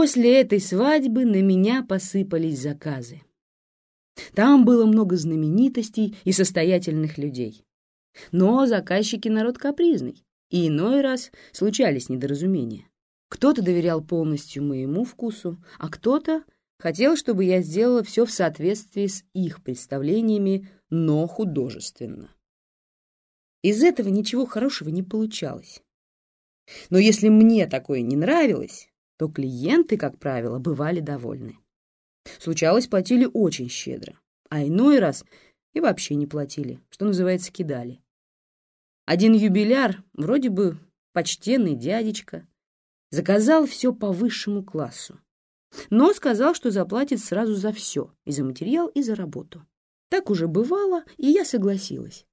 После этой свадьбы на меня посыпались заказы. Там было много знаменитостей и состоятельных людей. Но заказчики народ капризный, и иной раз случались недоразумения. Кто-то доверял полностью моему вкусу, а кто-то хотел, чтобы я сделала все в соответствии с их представлениями, но художественно. Из этого ничего хорошего не получалось. Но если мне такое не нравилось, то клиенты, как правило, бывали довольны. Случалось, платили очень щедро, а иной раз и вообще не платили, что называется, кидали. Один юбиляр, вроде бы почтенный дядечка, заказал все по высшему классу, но сказал, что заплатит сразу за все, и за материал, и за работу. Так уже бывало, и я согласилась.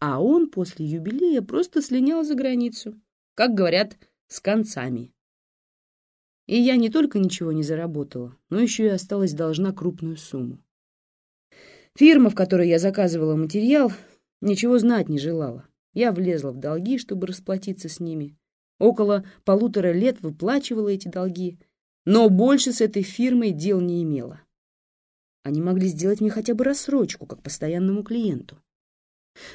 А он после юбилея просто слинял за границу, как говорят, с концами. И я не только ничего не заработала, но еще и осталась должна крупную сумму. Фирма, в которой я заказывала материал, ничего знать не желала. Я влезла в долги, чтобы расплатиться с ними. Около полутора лет выплачивала эти долги, но больше с этой фирмой дел не имела. Они могли сделать мне хотя бы рассрочку, как постоянному клиенту.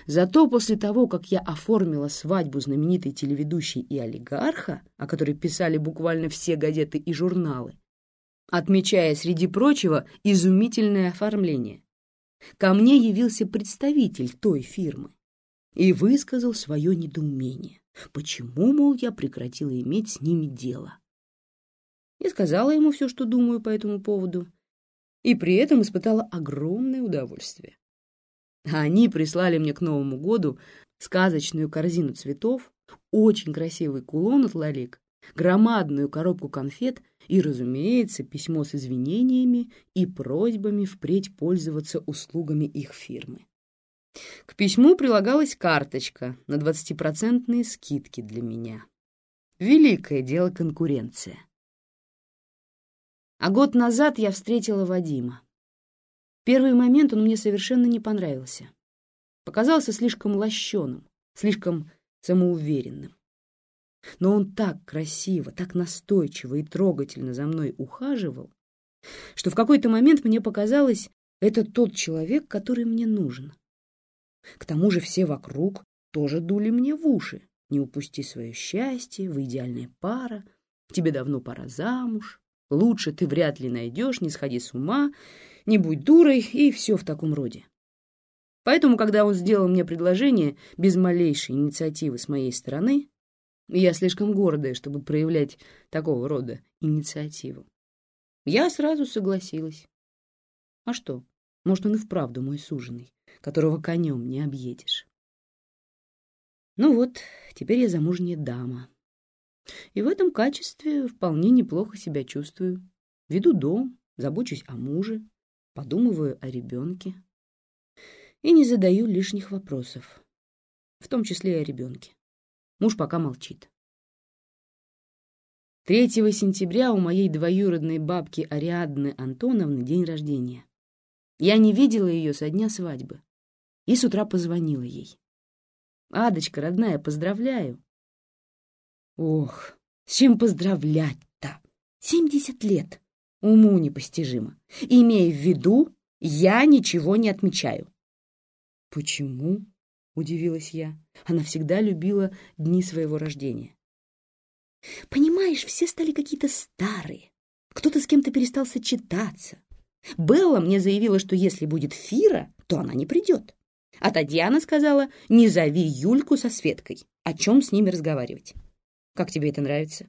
Зато после того, как я оформила свадьбу знаменитой телеведущей и олигарха, о которой писали буквально все газеты и журналы, отмечая, среди прочего, изумительное оформление, ко мне явился представитель той фирмы и высказал свое недоумение, почему, мол, я прекратила иметь с ними дело. Я сказала ему все, что думаю по этому поводу, и при этом испытала огромное удовольствие. А они прислали мне к Новому году сказочную корзину цветов, очень красивый кулон от Лалик, громадную коробку конфет и, разумеется, письмо с извинениями и просьбами впредь пользоваться услугами их фирмы. К письму прилагалась карточка на 20% скидки для меня. Великое дело конкуренция. А год назад я встретила Вадима первый момент он мне совершенно не понравился. Показался слишком лощеным, слишком самоуверенным. Но он так красиво, так настойчиво и трогательно за мной ухаживал, что в какой-то момент мне показалось, это тот человек, который мне нужен. К тому же все вокруг тоже дули мне в уши. Не упусти свое счастье, вы идеальная пара, тебе давно пора замуж, лучше ты вряд ли найдешь, не сходи с ума, не будь дурой и все в таком роде. Поэтому, когда он сделал мне предложение без малейшей инициативы с моей стороны, я слишком гордая, чтобы проявлять такого рода инициативу, я сразу согласилась. А что, может, он и вправду мой суженый, которого конем не объедешь. Ну вот, теперь я замужняя дама. И в этом качестве вполне неплохо себя чувствую. Веду дом, забочусь о муже, подумываю о ребенке и не задаю лишних вопросов, в том числе и о ребенке. Муж пока молчит. 3 сентября у моей двоюродной бабки Ариадны Антоновны день рождения. Я не видела ее со дня свадьбы и с утра позвонила ей. «Адочка, родная, поздравляю!» Ох, с чем поздравлять-то? Семьдесят лет! Уму непостижимо. Имея в виду, я ничего не отмечаю. Почему? Удивилась я. Она всегда любила дни своего рождения. Понимаешь, все стали какие-то старые. Кто-то с кем-то перестал сочетаться. Белла мне заявила, что если будет Фира, то она не придет. А Татьяна сказала, не зови Юльку со Светкой. О чем с ними разговаривать? Как тебе это нравится?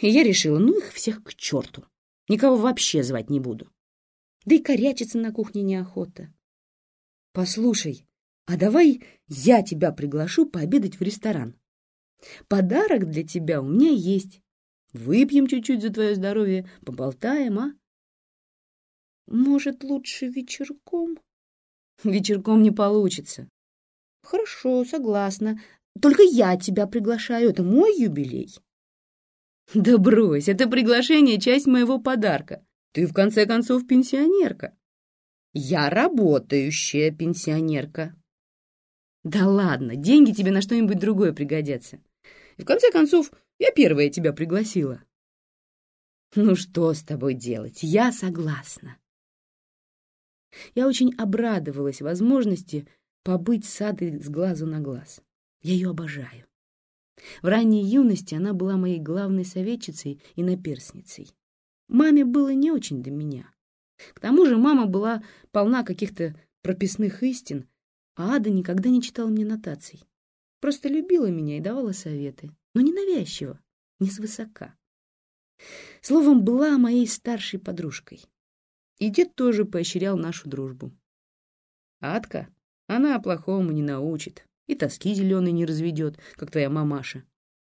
И я решила, ну их всех к черту. Никого вообще звать не буду. Да и корячиться на кухне неохота. Послушай, а давай я тебя приглашу пообедать в ресторан. Подарок для тебя у меня есть. Выпьем чуть-чуть за твое здоровье, поболтаем, а? Может, лучше вечерком? Вечерком не получится. Хорошо, согласна. Только я тебя приглашаю, это мой юбилей. Да брось, это приглашение — часть моего подарка. Ты, в конце концов, пенсионерка. Я работающая пенсионерка. Да ладно, деньги тебе на что-нибудь другое пригодятся. И в конце концов, я первая тебя пригласила. Ну что с тобой делать? Я согласна. Я очень обрадовалась возможности побыть с Адой с глазу на глаз. Я ее обожаю. В ранней юности она была моей главной советчицей и наперсницей. Маме было не очень до меня. К тому же мама была полна каких-то прописных истин, а Ада никогда не читала мне нотаций. Просто любила меня и давала советы, но не навязчиво, не свысока. Словом, была моей старшей подружкой. И дед тоже поощрял нашу дружбу. Адка, она плохому не научит, и тоски зеленой не разведет, как твоя мамаша.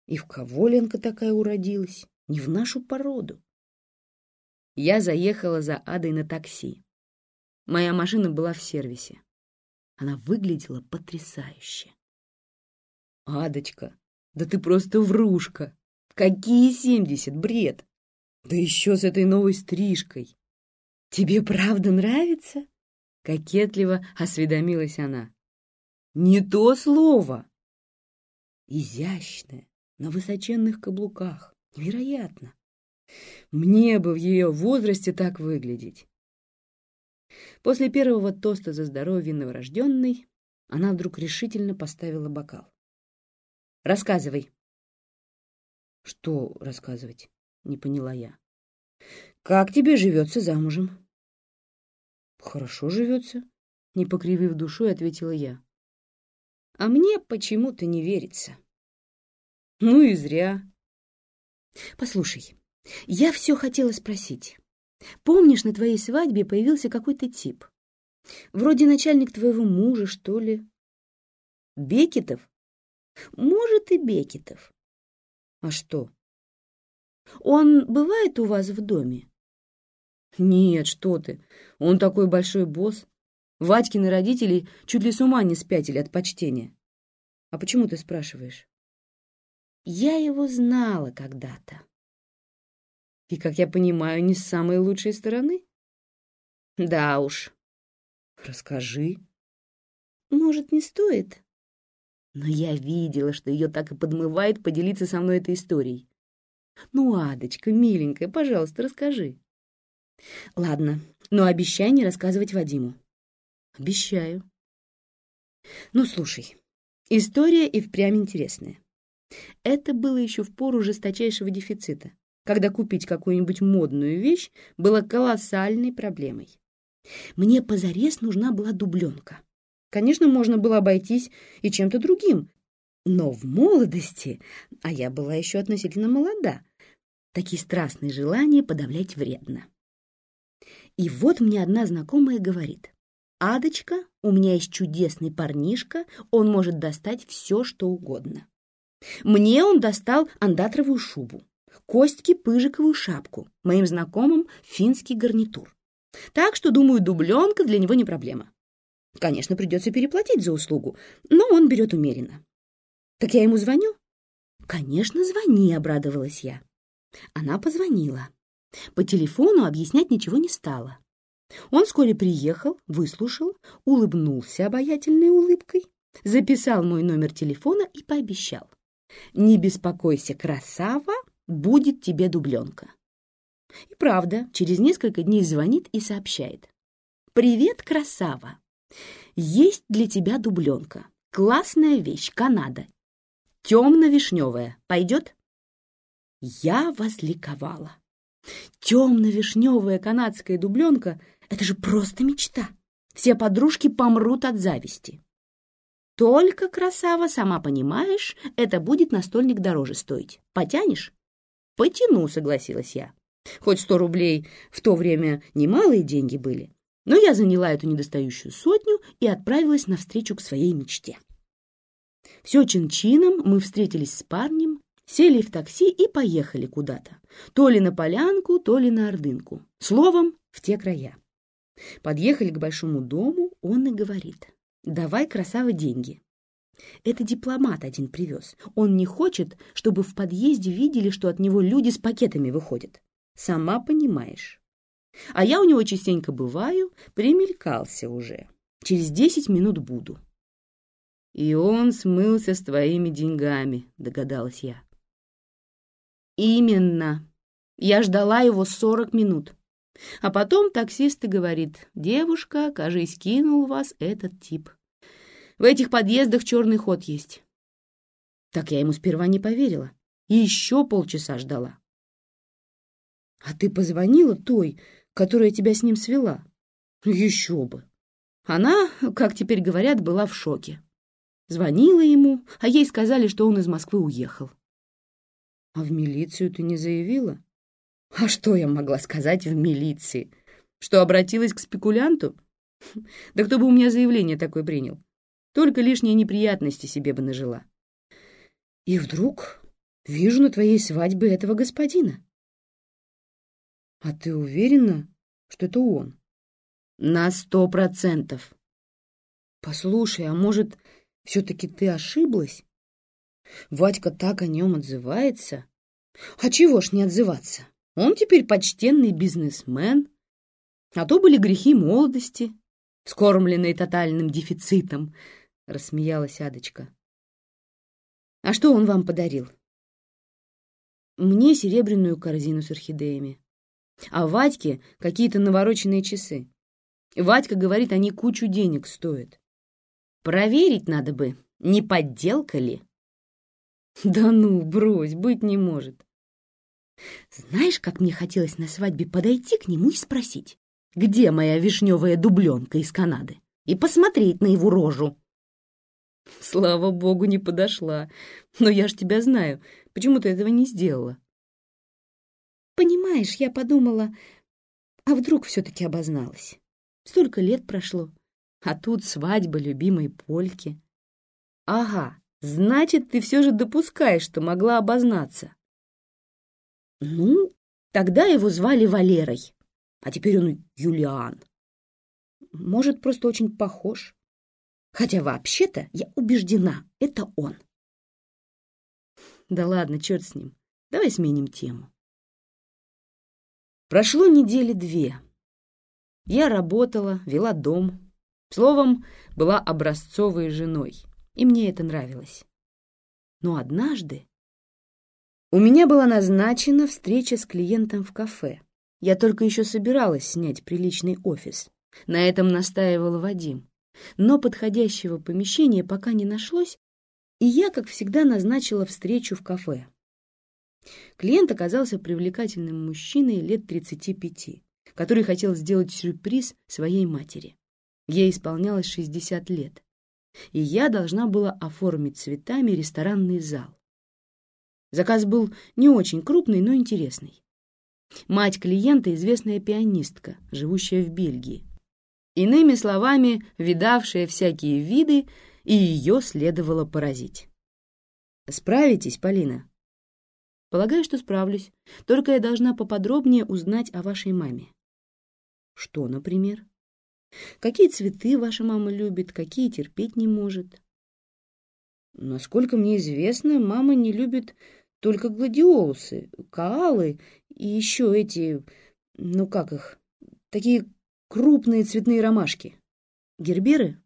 И в кого Ленка такая уродилась? Не в нашу породу. Я заехала за Адой на такси. Моя машина была в сервисе. Она выглядела потрясающе. «Адочка, да ты просто врушка! Какие семьдесят, бред! Да еще с этой новой стрижкой! Тебе правда нравится?» Кокетливо осведомилась она. «Не то слово!» Изящная, на высоченных каблуках. Невероятно! Мне бы в ее возрасте так выглядеть. После первого тоста за здоровье новорожденной она вдруг решительно поставила бокал. «Рассказывай». «Что рассказывать?» — не поняла я. «Как тебе живется замужем?» «Хорошо живется», — не покривив душой, ответила я. «А мне почему-то не верится». «Ну и зря». «Послушай, я все хотела спросить. Помнишь, на твоей свадьбе появился какой-то тип? Вроде начальник твоего мужа, что ли? Бекетов? Может, и Бекетов. А что? Он бывает у вас в доме? Нет, что ты. Он такой большой босс. Вадькины родители чуть ли с ума не спятили от почтения. А почему ты спрашиваешь? Я его знала когда-то. И, как я понимаю, не с самой лучшей стороны? Да уж. Расскажи. Может, не стоит? Но я видела, что ее так и подмывает поделиться со мной этой историей. Ну, Адочка, миленькая, пожалуйста, расскажи. Ладно, но обещай не рассказывать Вадиму. Обещаю. Ну, слушай, история и впрямь интересная. Это было еще в пору жесточайшего дефицита когда купить какую-нибудь модную вещь было колоссальной проблемой. Мне позарез нужна была дубленка. Конечно, можно было обойтись и чем-то другим, но в молодости, а я была еще относительно молода, такие страстные желания подавлять вредно. И вот мне одна знакомая говорит, «Адочка, у меня есть чудесный парнишка, он может достать все, что угодно». Мне он достал андатровую шубу. Костьке пыжиковую шапку, моим знакомым финский гарнитур. Так что, думаю, дубленка для него не проблема. Конечно, придется переплатить за услугу, но он берет умеренно. Так я ему звоню? Конечно, звони, обрадовалась я. Она позвонила. По телефону объяснять ничего не стала. Он вскоре приехал, выслушал, улыбнулся обаятельной улыбкой, записал мой номер телефона и пообещал. «Не беспокойся, красава, будет тебе дубленка. И правда, через несколько дней звонит и сообщает. «Привет, красава! Есть для тебя дубленка. Классная вещь, Канада. Темно-вишневая. Пойдет?» Я возликовала. Темно-вишневая канадская дубленка — это же просто мечта. Все подружки помрут от зависти. Только, красава, сама понимаешь, это будет настольник дороже стоить. Потянешь? «Потяну», — согласилась я. Хоть сто рублей в то время немалые деньги были, но я заняла эту недостающую сотню и отправилась навстречу к своей мечте. Все чин-чином мы встретились с парнем, сели в такси и поехали куда-то. То ли на полянку, то ли на ордынку. Словом, в те края. Подъехали к большому дому, он и говорит. «Давай, красава, деньги. Это дипломат один привез. Он не хочет, чтобы в подъезде видели, что от него люди с пакетами выходят. Сама понимаешь. А я у него частенько бываю, примелькался уже. Через десять минут буду. И он смылся с твоими деньгами, догадалась я. Именно. Я ждала его сорок минут. А потом таксист и говорит, «Девушка, кажись, кинул вас этот тип. В этих подъездах черный ход есть». Так я ему сперва не поверила и еще полчаса ждала. «А ты позвонила той, которая тебя с ним свела?» «Еще бы!» Она, как теперь говорят, была в шоке. Звонила ему, а ей сказали, что он из Москвы уехал. «А в милицию ты не заявила?» А что я могла сказать в милиции? Что обратилась к спекулянту? Да кто бы у меня заявление такое принял? Только лишние неприятности себе бы нажила. И вдруг вижу на твоей свадьбе этого господина. А ты уверена, что это он? На сто процентов. Послушай, а может, все-таки ты ошиблась? Вадька так о нем отзывается. А чего ж не отзываться? Он теперь почтенный бизнесмен. А то были грехи молодости, скормленные тотальным дефицитом, — рассмеялась Адочка. А что он вам подарил? Мне серебряную корзину с орхидеями. А Вадьке какие-то навороченные часы. Вадька говорит, они кучу денег стоят. Проверить надо бы, не подделка ли? Да ну, брось, быть не может. Знаешь, как мне хотелось на свадьбе подойти к нему и спросить, где моя вишневая дубленка из Канады, и посмотреть на его рожу. Слава богу, не подошла. Но я ж тебя знаю. Почему ты этого не сделала? Понимаешь, я подумала, а вдруг все-таки обозналась. Столько лет прошло, а тут свадьба любимой Польки. Ага, значит, ты все же допускаешь, что могла обознаться. Ну, тогда его звали Валерой, а теперь он Юлиан. Может, просто очень похож. Хотя вообще-то я убеждена, это он. Да ладно, черт с ним. Давай сменим тему. Прошло недели две. Я работала, вела дом. Словом, была образцовой женой, и мне это нравилось. Но однажды у меня была назначена встреча с клиентом в кафе. Я только еще собиралась снять приличный офис. На этом настаивал Вадим. Но подходящего помещения пока не нашлось, и я, как всегда, назначила встречу в кафе. Клиент оказался привлекательным мужчиной лет 35, который хотел сделать сюрприз своей матери. Ей исполнялось 60 лет, и я должна была оформить цветами ресторанный зал. Заказ был не очень крупный, но интересный. Мать клиента — известная пианистка, живущая в Бельгии. Иными словами, видавшая всякие виды, и ее следовало поразить. «Справитесь, Полина?» «Полагаю, что справлюсь. Только я должна поподробнее узнать о вашей маме». «Что, например?» «Какие цветы ваша мама любит, какие терпеть не может?» «Насколько мне известно, мама не любит только гладиолусы, каалы и еще эти, ну как их, такие крупные цветные ромашки. Герберы?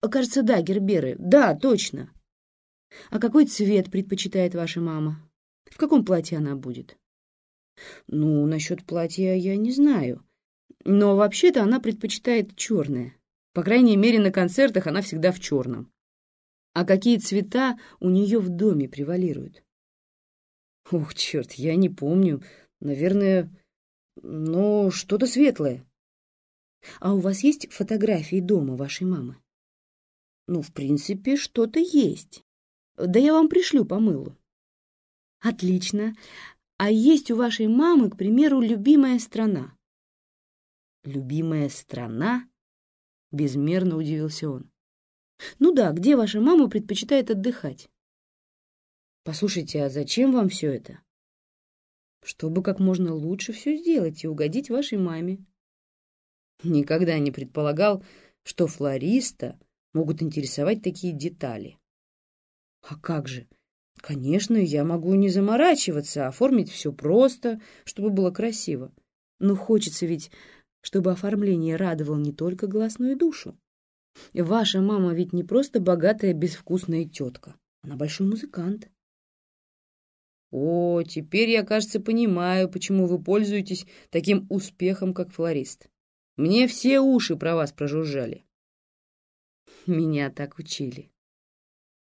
Кажется, да, герберы. Да, точно. А какой цвет предпочитает ваша мама? В каком платье она будет? Ну, насчет платья я не знаю. Но вообще-то она предпочитает черное. По крайней мере, на концертах она всегда в черном. А какие цвета у нее в доме превалируют? Ух, черт, я не помню. Наверное, ну, что-то светлое. А у вас есть фотографии дома вашей мамы? Ну, в принципе, что-то есть. Да я вам пришлю по мылу. Отлично. А есть у вашей мамы, к примеру, любимая страна? Любимая страна? Безмерно удивился он. Ну да, где ваша мама предпочитает отдыхать? Послушайте, а зачем вам все это? Чтобы как можно лучше все сделать и угодить вашей маме. Никогда не предполагал, что флориста могут интересовать такие детали. А как же? Конечно, я могу не заморачиваться, оформить все просто, чтобы было красиво. Но хочется ведь, чтобы оформление радовало не только глаз, но и душу. Ваша мама ведь не просто богатая безвкусная тетка, она большой музыкант. О, теперь я, кажется, понимаю, почему вы пользуетесь таким успехом, как флорист. Мне все уши про вас прожужжали. Меня так учили.